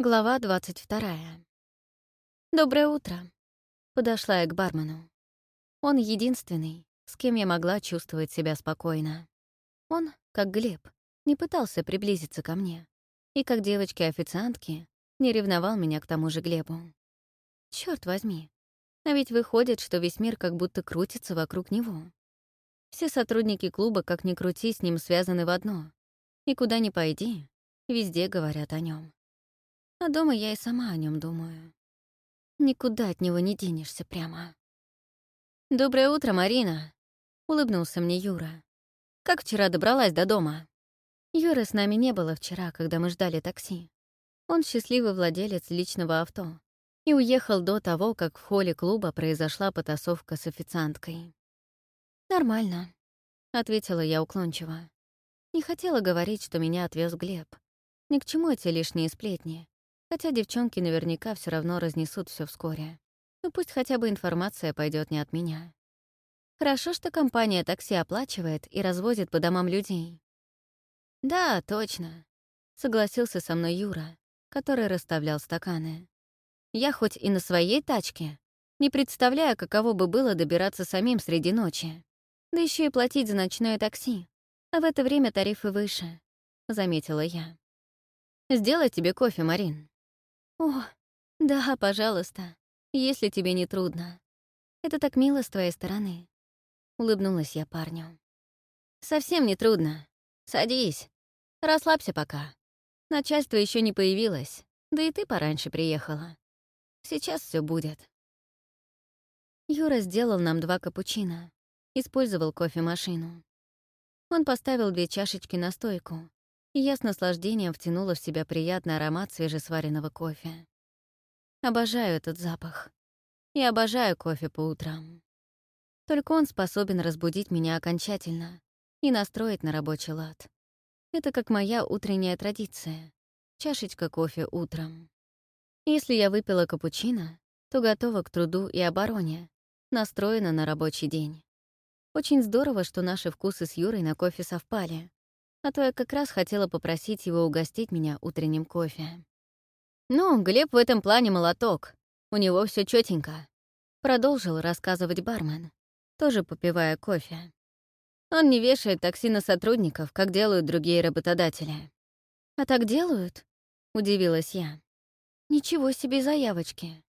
Глава 22. «Доброе утро», — подошла я к бармену. Он единственный, с кем я могла чувствовать себя спокойно. Он, как Глеб, не пытался приблизиться ко мне. И как девочки-официантки, не ревновал меня к тому же Глебу. Черт возьми, а ведь выходит, что весь мир как будто крутится вокруг него. Все сотрудники клуба, как ни крути, с ним связаны в одно. И куда ни пойди, везде говорят о нем. А дома я и сама о нем думаю. Никуда от него не денешься прямо. «Доброе утро, Марина!» — улыбнулся мне Юра. «Как вчера добралась до дома?» Юры с нами не было вчера, когда мы ждали такси. Он счастливый владелец личного авто и уехал до того, как в холле клуба произошла потасовка с официанткой. «Нормально», — ответила я уклончиво. Не хотела говорить, что меня отвез Глеб. Ни к чему эти лишние сплетни. Хотя девчонки наверняка все равно разнесут все вскоре. Ну пусть хотя бы информация пойдет не от меня. Хорошо, что компания такси оплачивает и развозит по домам людей. Да, точно. Согласился со мной Юра, который расставлял стаканы. Я хоть и на своей тачке, не представляю, каково бы было добираться самим среди ночи. Да еще и платить за ночное такси. А в это время тарифы выше, — заметила я. «Сделай тебе кофе, Марин». «О, да, пожалуйста, если тебе не трудно. Это так мило с твоей стороны», — улыбнулась я парню. «Совсем не трудно. Садись. Расслабься пока. Начальство еще не появилось, да и ты пораньше приехала. Сейчас все будет». Юра сделал нам два капучино, использовал кофемашину. Он поставил две чашечки на стойку, я с наслаждением втянула в себя приятный аромат свежесваренного кофе. Обожаю этот запах. И обожаю кофе по утрам. Только он способен разбудить меня окончательно и настроить на рабочий лад. Это как моя утренняя традиция — чашечка кофе утром. Если я выпила капучино, то готова к труду и обороне, настроена на рабочий день. Очень здорово, что наши вкусы с Юрой на кофе совпали, а то я как раз хотела попросить его угостить меня утренним кофе. «Ну, Глеб в этом плане молоток. У него все четенько. продолжил рассказывать бармен, тоже попивая кофе. Он не вешает такси на сотрудников, как делают другие работодатели. «А так делают?» — удивилась я. «Ничего себе заявочки.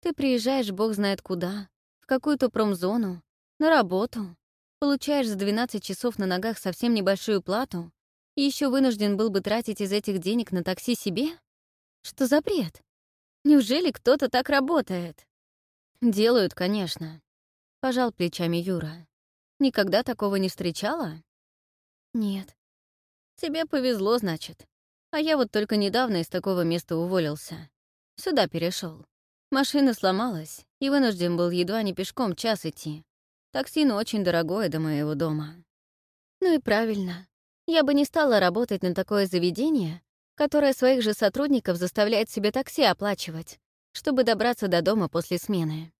Ты приезжаешь бог знает куда, в какую-то промзону, на работу, получаешь за 12 часов на ногах совсем небольшую плату и еще вынужден был бы тратить из этих денег на такси себе? Что за бред? Неужели кто-то так работает? Делают, конечно. Пожал плечами Юра. Никогда такого не встречала? Нет. Тебе повезло, значит. А я вот только недавно из такого места уволился. Сюда перешел. Машина сломалась, и вынужден был едва не пешком час идти. Такси, ну, очень дорогое до моего дома. Ну и правильно. Я бы не стала работать на такое заведение, которое своих же сотрудников заставляет себе такси оплачивать, чтобы добраться до дома после смены.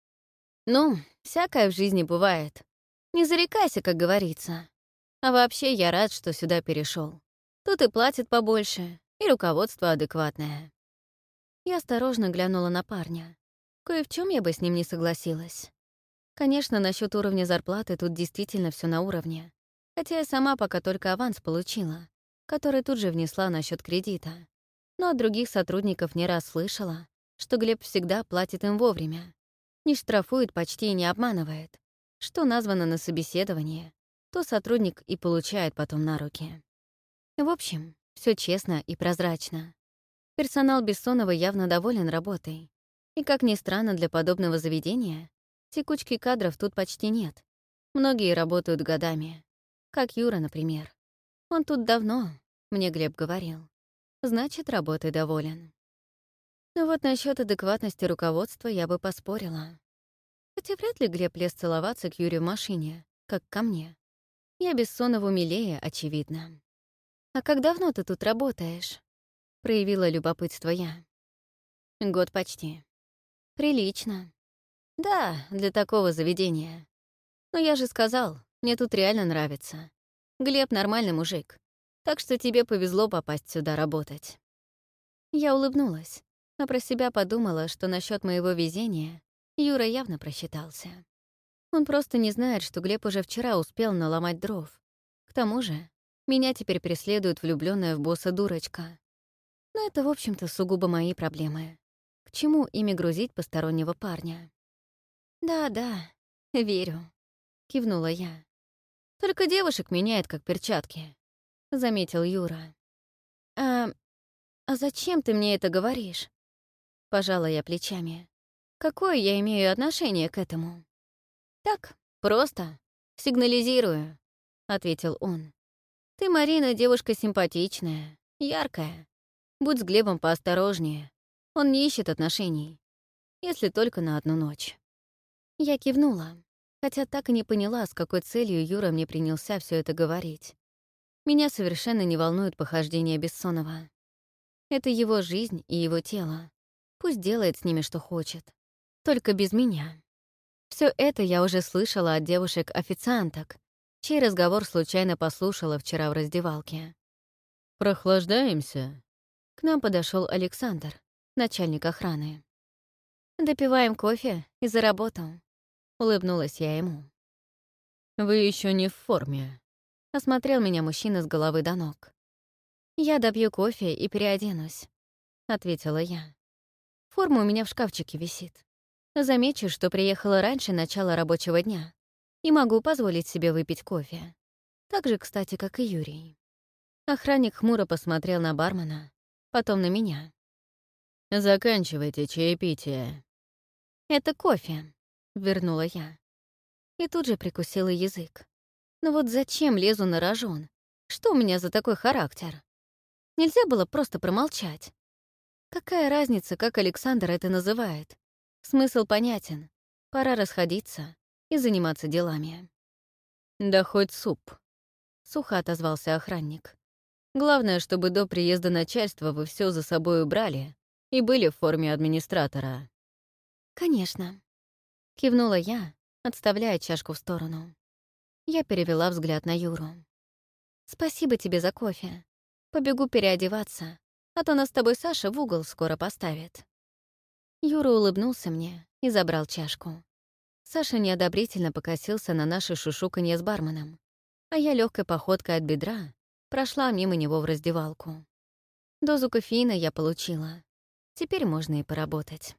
Ну, всякое в жизни бывает. Не зарекайся, как говорится. А вообще я рад, что сюда перешел. Тут и платят побольше, и руководство адекватное. Я осторожно глянула на парня. Кое в чем я бы с ним не согласилась. Конечно, насчет уровня зарплаты тут действительно все на уровне. Хотя я сама пока только аванс получила, который тут же внесла на счет кредита. Но от других сотрудников не раз слышала, что Глеб всегда платит им вовремя. Не штрафует почти и не обманывает. Что названо на собеседовании, то сотрудник и получает потом на руки. В общем, все честно и прозрачно. Персонал Бессонова явно доволен работой. И, как ни странно для подобного заведения, Текучки кадров тут почти нет. Многие работают годами. Как Юра, например. Он тут давно, мне Глеб говорил. Значит, работой доволен. Но вот насчет адекватности руководства я бы поспорила. Хотя вряд ли Глеб лез целоваться к Юре в машине, как ко мне. Я Бессонову милее, очевидно. «А как давно ты тут работаешь?» — проявила любопытство я. «Год почти». «Прилично. Да, для такого заведения. Но я же сказал, мне тут реально нравится. Глеб нормальный мужик. Так что тебе повезло попасть сюда работать. Я улыбнулась, а про себя подумала, что насчет моего везения Юра явно просчитался. Он просто не знает, что Глеб уже вчера успел наломать дров. К тому же, меня теперь преследует влюбленная в босса дурочка. Но это, в общем-то, сугубо мои проблемы. К чему ими грузить постороннего парня? «Да-да, верю», — кивнула я. «Только девушек меняет, как перчатки», — заметил Юра. «А, а зачем ты мне это говоришь?» Пожала я плечами. «Какое я имею отношение к этому?» «Так, просто. Сигнализирую», — ответил он. «Ты, Марина, девушка симпатичная, яркая. Будь с Глебом поосторожнее. Он не ищет отношений. Если только на одну ночь». Я кивнула, хотя так и не поняла, с какой целью Юра мне принялся все это говорить. Меня совершенно не волнует похождение Бессонова. Это его жизнь и его тело. Пусть делает с ними, что хочет. Только без меня. Все это я уже слышала от девушек-официанток, чей разговор случайно послушала вчера в раздевалке. «Прохлаждаемся?» К нам подошел Александр, начальник охраны. «Допиваем кофе и за работу», — улыбнулась я ему. «Вы еще не в форме», — осмотрел меня мужчина с головы до ног. «Я добью кофе и переоденусь», — ответила я. «Форма у меня в шкафчике висит. Замечу, что приехала раньше начала рабочего дня и могу позволить себе выпить кофе. Так же, кстати, как и Юрий». Охранник хмуро посмотрел на бармена, потом на меня. «Заканчивайте чаепитие». «Это кофе», вернула я. И тут же прикусила язык. Но «Ну вот зачем лезу на рожон? Что у меня за такой характер? Нельзя было просто промолчать. Какая разница, как Александр это называет? Смысл понятен. Пора расходиться и заниматься делами. «Да хоть суп», — сухо отозвался охранник. «Главное, чтобы до приезда начальства вы все за собой убрали и были в форме администратора». «Конечно», Кивнула я, отставляя чашку в сторону. Я перевела взгляд на Юру. «Спасибо тебе за кофе. Побегу переодеваться, а то нас с тобой Саша в угол скоро поставит». Юра улыбнулся мне и забрал чашку. Саша неодобрительно покосился на наше шушуканье с барменом, а я легкой походкой от бедра прошла мимо него в раздевалку. Дозу кофеина я получила. Теперь можно и поработать.